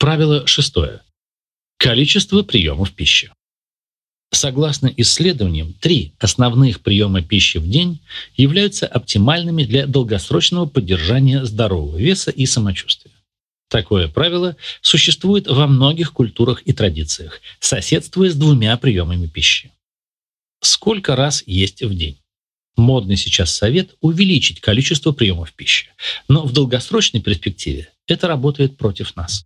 Правило шестое. Количество приемов пищи. Согласно исследованиям, три основных приема пищи в день являются оптимальными для долгосрочного поддержания здорового веса и самочувствия. Такое правило существует во многих культурах и традициях, соседствуя с двумя приемами пищи. Сколько раз есть в день? Модный сейчас совет – увеличить количество приемов пищи. Но в долгосрочной перспективе это работает против нас.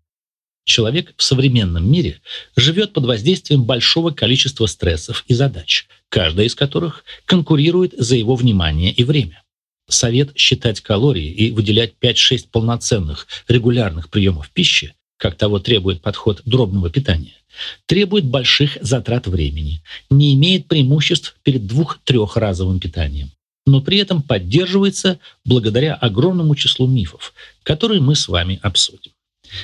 Человек в современном мире живет под воздействием большого количества стрессов и задач, каждая из которых конкурирует за его внимание и время. Совет считать калории и выделять 5-6 полноценных регулярных приемов пищи, как того требует подход дробного питания, требует больших затрат времени, не имеет преимуществ перед двух-трехразовым питанием, но при этом поддерживается благодаря огромному числу мифов, которые мы с вами обсудим.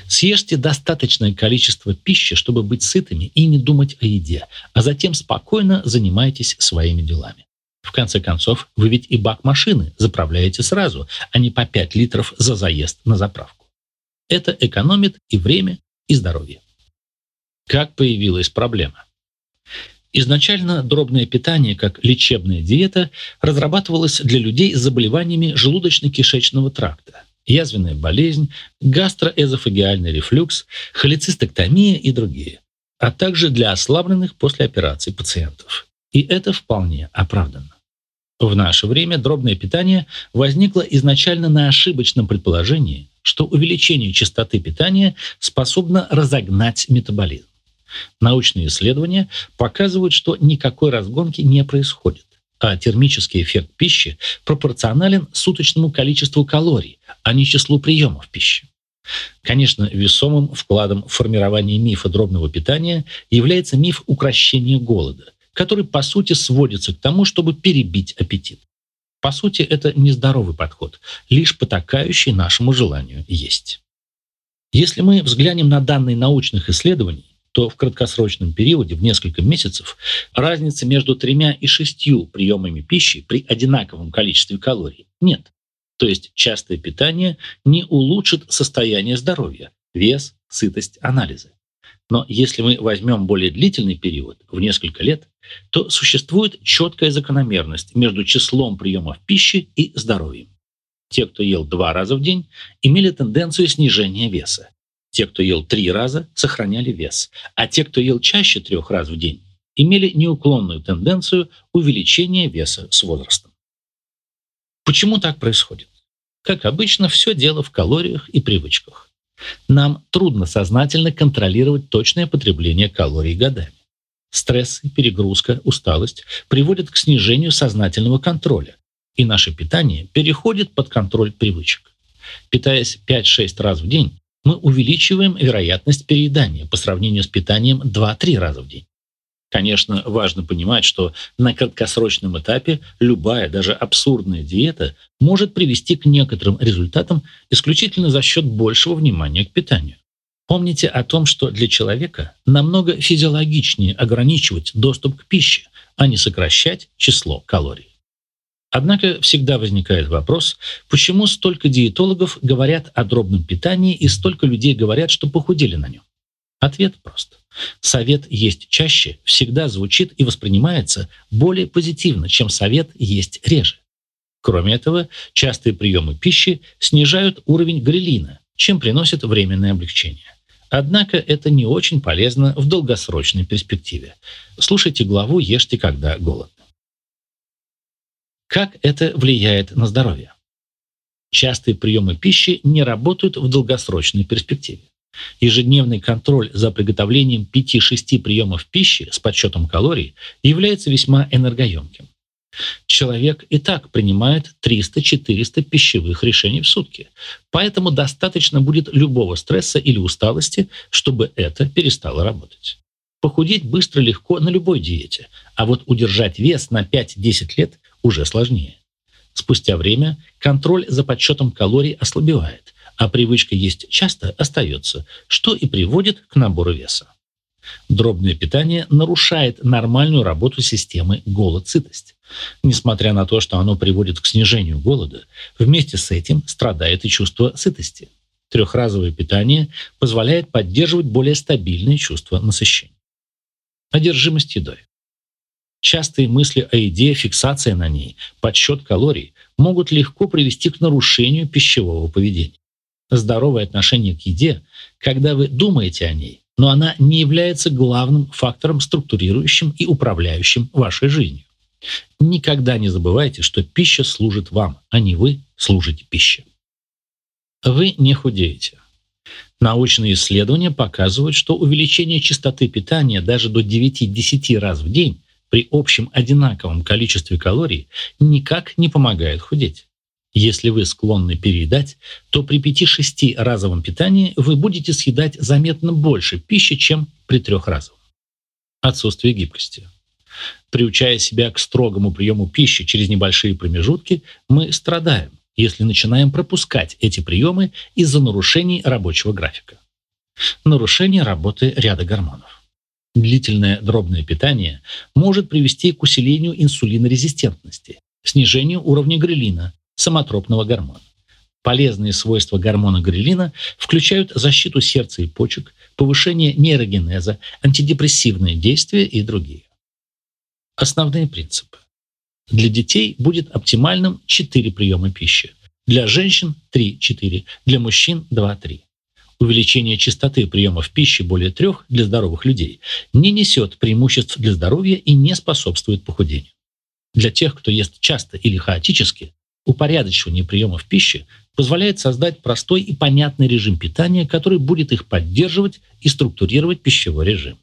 Съешьте достаточное количество пищи, чтобы быть сытыми и не думать о еде, а затем спокойно занимайтесь своими делами. В конце концов, вы ведь и бак машины заправляете сразу, а не по 5 литров за заезд на заправку. Это экономит и время, и здоровье. Как появилась проблема? Изначально дробное питание как лечебная диета разрабатывалось для людей с заболеваниями желудочно-кишечного тракта, язвенная болезнь, гастроэзофагиальный рефлюкс, холецистэктомия и другие, а также для ослабленных после операций пациентов. И это вполне оправданно. В наше время дробное питание возникло изначально на ошибочном предположении, что увеличение частоты питания способно разогнать метаболизм. Научные исследования показывают, что никакой разгонки не происходит, а термический эффект пищи пропорционален суточному количеству калорий, а не числу приемов пищи. Конечно, весомым вкладом в формирование мифа дробного питания является миф укрощения голода – который, по сути, сводится к тому, чтобы перебить аппетит. По сути, это нездоровый подход, лишь потакающий нашему желанию есть. Если мы взглянем на данные научных исследований, то в краткосрочном периоде, в несколько месяцев, разницы между тремя и шестью приемами пищи при одинаковом количестве калорий нет. То есть частое питание не улучшит состояние здоровья, вес, сытость, анализы. Но если мы возьмем более длительный период, в несколько лет, то существует четкая закономерность между числом приемов пищи и здоровьем. Те, кто ел два раза в день, имели тенденцию снижения веса. Те, кто ел три раза, сохраняли вес. А те, кто ел чаще трех раз в день, имели неуклонную тенденцию увеличения веса с возрастом. Почему так происходит? Как обычно, все дело в калориях и привычках. Нам трудно сознательно контролировать точное потребление калорий годами. Стресс, перегрузка, усталость приводят к снижению сознательного контроля, и наше питание переходит под контроль привычек. Питаясь 5-6 раз в день, мы увеличиваем вероятность переедания по сравнению с питанием 2-3 раза в день. Конечно, важно понимать, что на краткосрочном этапе любая, даже абсурдная диета может привести к некоторым результатам исключительно за счет большего внимания к питанию. Помните о том, что для человека намного физиологичнее ограничивать доступ к пище, а не сокращать число калорий. Однако всегда возникает вопрос, почему столько диетологов говорят о дробном питании и столько людей говорят, что похудели на нем. Ответ прост. Совет есть чаще всегда звучит и воспринимается более позитивно, чем совет есть реже. Кроме этого, частые приемы пищи снижают уровень грелина, чем приносят временное облегчение. Однако это не очень полезно в долгосрочной перспективе. Слушайте главу «Ешьте, когда голодны». Как это влияет на здоровье? Частые приемы пищи не работают в долгосрочной перспективе. Ежедневный контроль за приготовлением 5-6 приемов пищи с подсчетом калорий является весьма энергоемким. Человек и так принимает 300-400 пищевых решений в сутки, поэтому достаточно будет любого стресса или усталости, чтобы это перестало работать. Похудеть быстро легко на любой диете, а вот удержать вес на 5-10 лет уже сложнее. Спустя время контроль за подсчетом калорий ослабевает – а привычка есть часто остается, что и приводит к набору веса. Дробное питание нарушает нормальную работу системы голод-сытость. Несмотря на то, что оно приводит к снижению голода, вместе с этим страдает и чувство сытости. Трехразовое питание позволяет поддерживать более стабильное чувство насыщения. Одержимость едой. Частые мысли о еде, фиксация на ней, подсчет калорий могут легко привести к нарушению пищевого поведения. Здоровое отношение к еде, когда вы думаете о ней, но она не является главным фактором, структурирующим и управляющим вашей жизнью. Никогда не забывайте, что пища служит вам, а не вы служите пище. Вы не худеете. Научные исследования показывают, что увеличение частоты питания даже до 9-10 раз в день при общем одинаковом количестве калорий никак не помогает худеть. Если вы склонны переедать, то при 5-6 разовом питании вы будете съедать заметно больше пищи, чем при трехразовом. Отсутствие гибкости. Приучая себя к строгому приему пищи через небольшие промежутки, мы страдаем, если начинаем пропускать эти приемы из-за нарушений рабочего графика. Нарушение работы ряда гормонов. Длительное дробное питание может привести к усилению инсулинорезистентности, снижению уровня грелина, самотропного гормона. Полезные свойства гормона грелина включают защиту сердца и почек, повышение нейрогенеза, антидепрессивные действия и другие. Основные принципы. Для детей будет оптимальным 4 приема пищи, для женщин 3-4, для мужчин 2-3 увеличение частоты приемов пищи более трех для здоровых людей не несет преимуществ для здоровья и не способствует похудению. Для тех, кто ест часто или хаотически, упорядочивание приемов пищи позволяет создать простой и понятный режим питания, который будет их поддерживать и структурировать пищевой режим.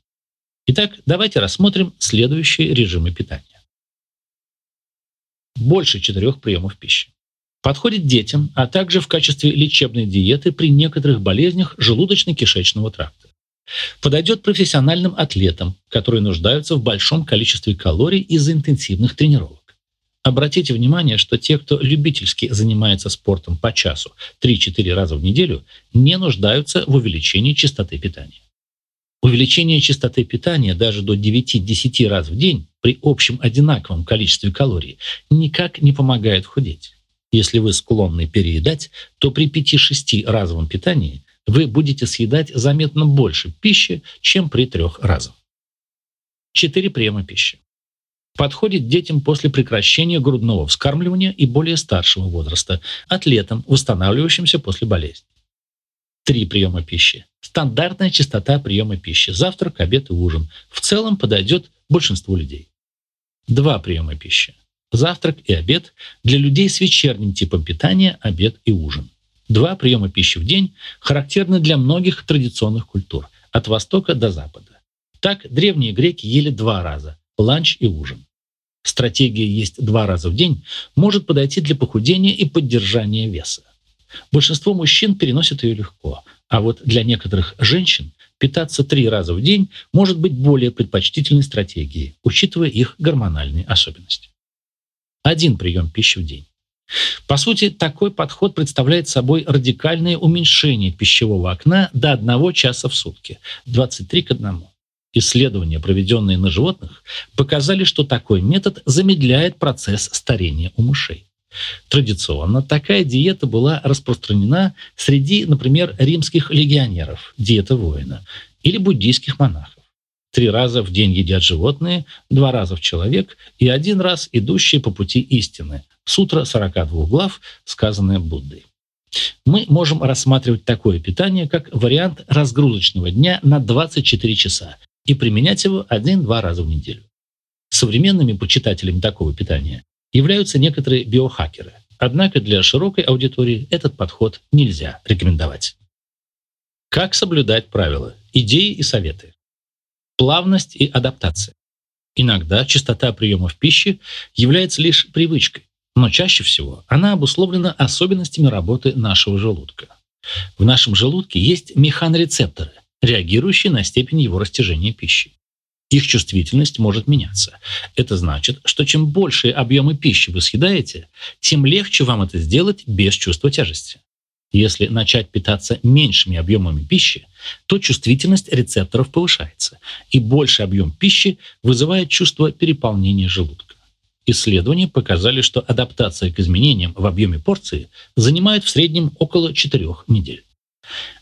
Итак, давайте рассмотрим следующие режимы питания. Больше четырех приемов пищи. Подходит детям, а также в качестве лечебной диеты при некоторых болезнях желудочно-кишечного тракта. Подойдет профессиональным атлетам, которые нуждаются в большом количестве калорий из-за интенсивных тренировок. Обратите внимание, что те, кто любительски занимается спортом по часу 3-4 раза в неделю, не нуждаются в увеличении частоты питания. Увеличение частоты питания даже до 9-10 раз в день при общем одинаковом количестве калорий никак не помогает худеть. Если вы склонны переедать, то при 5-6 разовом питании вы будете съедать заметно больше пищи, чем при трех разах. 4 приема пищи. Подходит детям после прекращения грудного вскармливания и более старшего возраста, атлетам, восстанавливающимся после болезни. Три приема пищи. Стандартная частота приема пищи. Завтрак, обед и ужин. В целом подойдет большинству людей. Два приема пищи завтрак и обед, для людей с вечерним типом питания – обед и ужин. Два приема пищи в день характерны для многих традиционных культур, от Востока до Запада. Так древние греки ели два раза – ланч и ужин. Стратегия есть два раза в день может подойти для похудения и поддержания веса. Большинство мужчин переносят ее легко, а вот для некоторых женщин питаться три раза в день может быть более предпочтительной стратегией, учитывая их гормональные особенности один прием пищи в день. По сути, такой подход представляет собой радикальное уменьшение пищевого окна до одного часа в сутки, 23 к 1. Исследования, проведенные на животных, показали, что такой метод замедляет процесс старения у мышей. Традиционно такая диета была распространена среди, например, римских легионеров, диета воина, или буддийских монахов. Три раза в день едят животные, два раза в человек и один раз идущие по пути истины. Сутра 42 глав, сказанное Буддой. Мы можем рассматривать такое питание как вариант разгрузочного дня на 24 часа и применять его один-два раза в неделю. Современными почитателями такого питания являются некоторые биохакеры. Однако для широкой аудитории этот подход нельзя рекомендовать. Как соблюдать правила? Идеи и советы плавность и адаптация. Иногда частота приемов пищи является лишь привычкой, но чаще всего она обусловлена особенностями работы нашего желудка. В нашем желудке есть механорецепторы, реагирующие на степень его растяжения пищи. Их чувствительность может меняться. Это значит, что чем большие объемы пищи вы съедаете, тем легче вам это сделать без чувства тяжести. Если начать питаться меньшими объемами пищи, то чувствительность рецепторов повышается, и больший объем пищи вызывает чувство переполнения желудка. Исследования показали, что адаптация к изменениям в объеме порции занимает в среднем около 4 недель.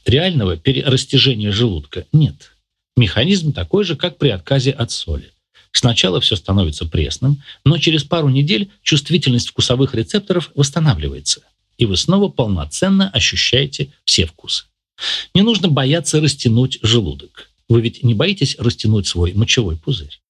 Реального перерастяжения желудка нет. Механизм такой же, как при отказе от соли. Сначала все становится пресным, но через пару недель чувствительность вкусовых рецепторов восстанавливается, и вы снова полноценно ощущаете все вкусы. Не нужно бояться растянуть желудок. Вы ведь не боитесь растянуть свой мочевой пузырь.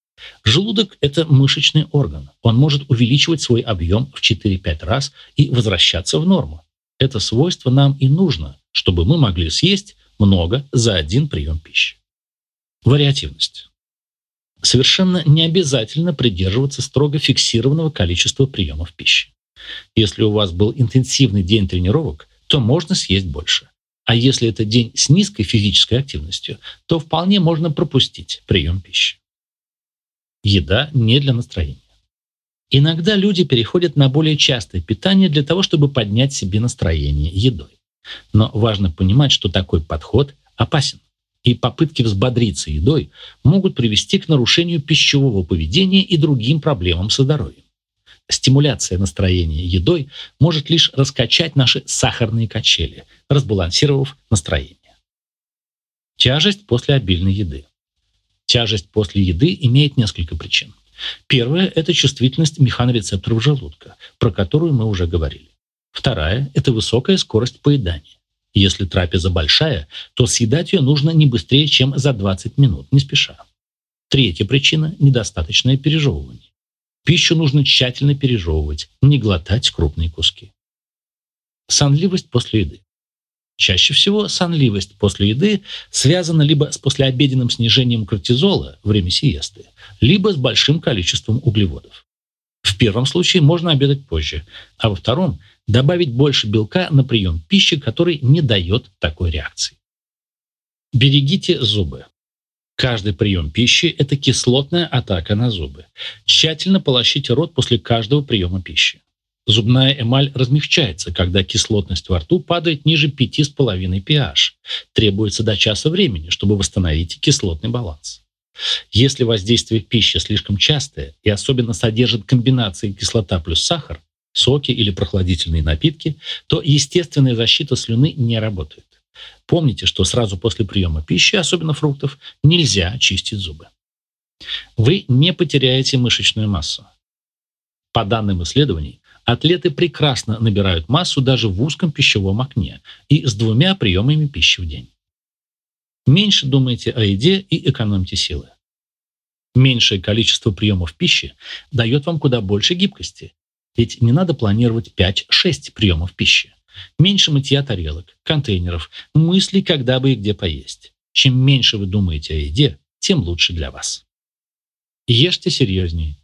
Желудок – это мышечный орган. Он может увеличивать свой объем в 4-5 раз и возвращаться в норму. Это свойство нам и нужно, чтобы мы могли съесть много за один прием пищи. Вариативность. Совершенно не обязательно придерживаться строго фиксированного количества приемов пищи. Если у вас был интенсивный день тренировок, то можно съесть больше. А если это день с низкой физической активностью, то вполне можно пропустить прием пищи. Еда не для настроения. Иногда люди переходят на более частое питание для того, чтобы поднять себе настроение едой. Но важно понимать, что такой подход опасен, и попытки взбодриться едой могут привести к нарушению пищевого поведения и другим проблемам со здоровьем. Стимуляция настроения едой может лишь раскачать наши сахарные качели, разбалансировав настроение. Тяжесть после обильной еды. Тяжесть после еды имеет несколько причин. Первая – это чувствительность механорецепторов желудка, про которую мы уже говорили. Вторая – это высокая скорость поедания. Если трапеза большая, то съедать ее нужно не быстрее, чем за 20 минут, не спеша. Третья причина – недостаточное пережевывание. Пищу нужно тщательно пережевывать, не глотать крупные куски. Сонливость после еды. Чаще всего сонливость после еды связана либо с послеобеденным снижением кортизола время сиесты, либо с большим количеством углеводов. В первом случае можно обедать позже, а во втором – добавить больше белка на прием пищи, который не дает такой реакции. Берегите зубы. Каждый прием пищи – это кислотная атака на зубы. Тщательно полощите рот после каждого приема пищи. Зубная эмаль размягчается, когда кислотность во рту падает ниже 5,5 pH. Требуется до часа времени, чтобы восстановить кислотный баланс. Если воздействие пищи слишком частое и особенно содержит комбинации кислота плюс сахар, соки или прохладительные напитки, то естественная защита слюны не работает. Помните, что сразу после приема пищи, особенно фруктов, нельзя чистить зубы. Вы не потеряете мышечную массу. По данным исследований, атлеты прекрасно набирают массу даже в узком пищевом окне и с двумя приемами пищи в день. Меньше думайте о еде и экономьте силы. Меньшее количество приемов пищи дает вам куда больше гибкости, ведь не надо планировать 5-6 приемов пищи. Меньше мытья тарелок, контейнеров, мыслей, когда бы и где поесть. Чем меньше вы думаете о еде, тем лучше для вас. Ешьте серьезнее.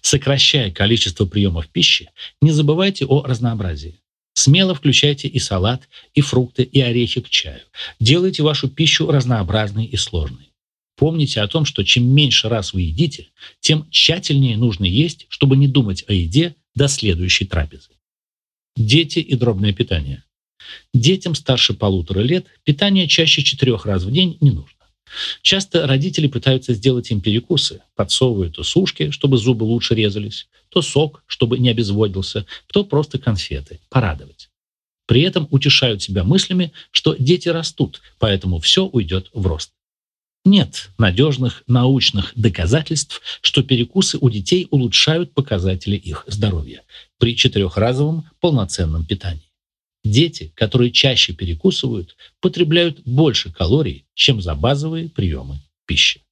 Сокращая количество приемов пищи, не забывайте о разнообразии. Смело включайте и салат, и фрукты, и орехи к чаю. Делайте вашу пищу разнообразной и сложной. Помните о том, что чем меньше раз вы едите, тем тщательнее нужно есть, чтобы не думать о еде до следующей трапезы. Дети и дробное питание. Детям старше полутора лет питание чаще четырех раз в день не нужно. Часто родители пытаются сделать им перекусы, подсовывают то сушки, чтобы зубы лучше резались, то сок, чтобы не обезводился, то просто конфеты, порадовать. При этом утешают себя мыслями, что дети растут, поэтому все уйдет в рост. Нет надежных научных доказательств, что перекусы у детей улучшают показатели их здоровья при четырехразовом полноценном питании. Дети, которые чаще перекусывают, потребляют больше калорий, чем за базовые приемы пищи.